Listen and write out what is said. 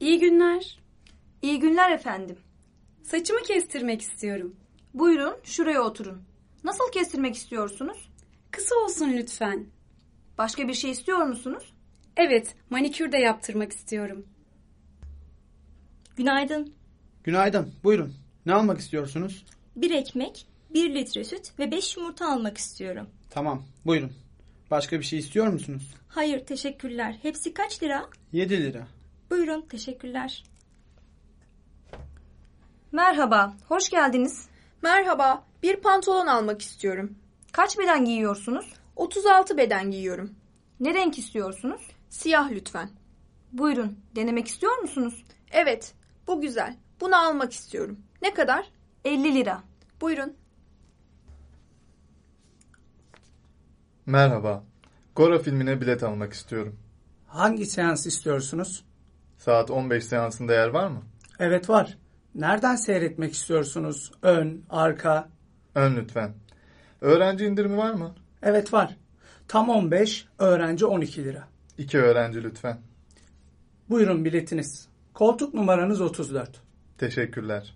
İyi günler. İyi günler efendim. Saçımı kestirmek istiyorum. Buyurun şuraya oturun. Nasıl kestirmek istiyorsunuz? Kısa olsun lütfen. Başka bir şey istiyor musunuz? Evet, manikür de yaptırmak istiyorum. Günaydın. Günaydın. Buyurun. Ne almak istiyorsunuz? Bir ekmek, bir litre süt ve beş yumurta almak istiyorum. Tamam. Buyurun. Başka bir şey istiyor musunuz? Hayır, teşekkürler. Hepsi kaç lira? 7 lira. Buyurun, teşekkürler. Merhaba, hoş geldiniz. Merhaba, bir pantolon almak istiyorum. Kaç beden giyiyorsunuz? 36 beden giyiyorum. Ne renk istiyorsunuz? Siyah lütfen. Buyurun, denemek istiyor musunuz? Evet, bu güzel. Bunu almak istiyorum. Ne kadar? 50 lira. Buyurun. Merhaba. Gora filmine bilet almak istiyorum. Hangi seans istiyorsunuz? Saat 15 seansında yer var mı? Evet var. Nereden seyretmek istiyorsunuz? Ön, arka? Ön lütfen. Öğrenci indirimi var mı? Evet var. Tam 15, öğrenci 12 lira. İki öğrenci lütfen. Buyurun biletiniz. Koltuk numaranız 34. Teşekkürler.